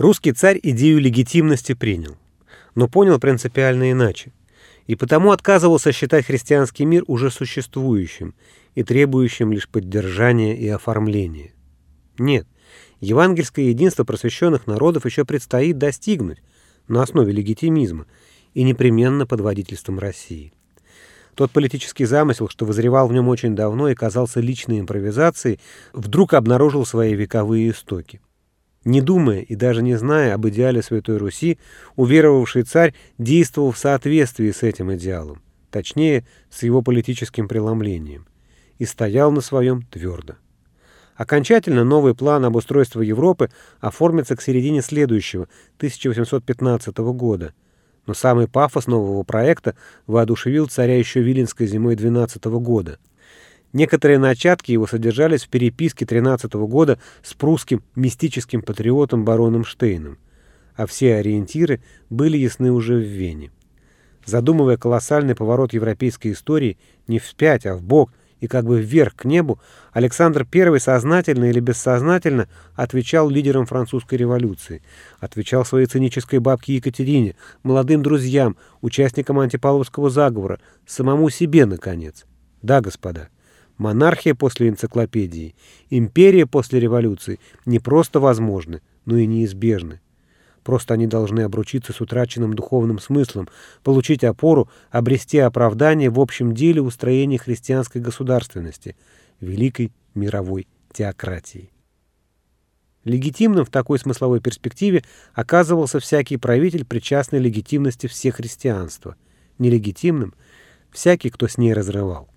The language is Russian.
Русский царь идею легитимности принял, но понял принципиально иначе, и потому отказывался считать христианский мир уже существующим и требующим лишь поддержания и оформления. Нет, евангельское единство просвещенных народов еще предстоит достигнуть на основе легитимизма и непременно под водительством России. Тот политический замысел, что возревал в нем очень давно и казался личной импровизацией, вдруг обнаружил свои вековые истоки. Не думая и даже не зная об идеале Святой Руси, уверовавший царь действовал в соответствии с этим идеалом, точнее, с его политическим преломлением, и стоял на своем твердо. Окончательно новый план обустройства Европы оформится к середине следующего, 1815 года, но самый пафос нового проекта воодушевил царя еще Виленской зимой 12 года – Некоторые начатки его содержались в переписке 13 года с прусским мистическим патриотом бароном Штейном, а все ориентиры были ясны уже в Вене. Задумывая колоссальный поворот европейской истории не вспять, а вбок и как бы вверх к небу, Александр I сознательно или бессознательно отвечал лидерам французской революции, отвечал своей цинической бабке Екатерине, молодым друзьям, участникам антипавловского заговора, самому себе, наконец. Да, господа, Монархия после энциклопедии, империя после революции не просто возможны, но и неизбежны. Просто они должны обручиться с утраченным духовным смыслом, получить опору, обрести оправдание в общем деле устроения христианской государственности, великой мировой теократии. Легитимным в такой смысловой перспективе оказывался всякий правитель, причастный легитимности всех христианства. Нелегитимным – всякий, кто с ней разрывал.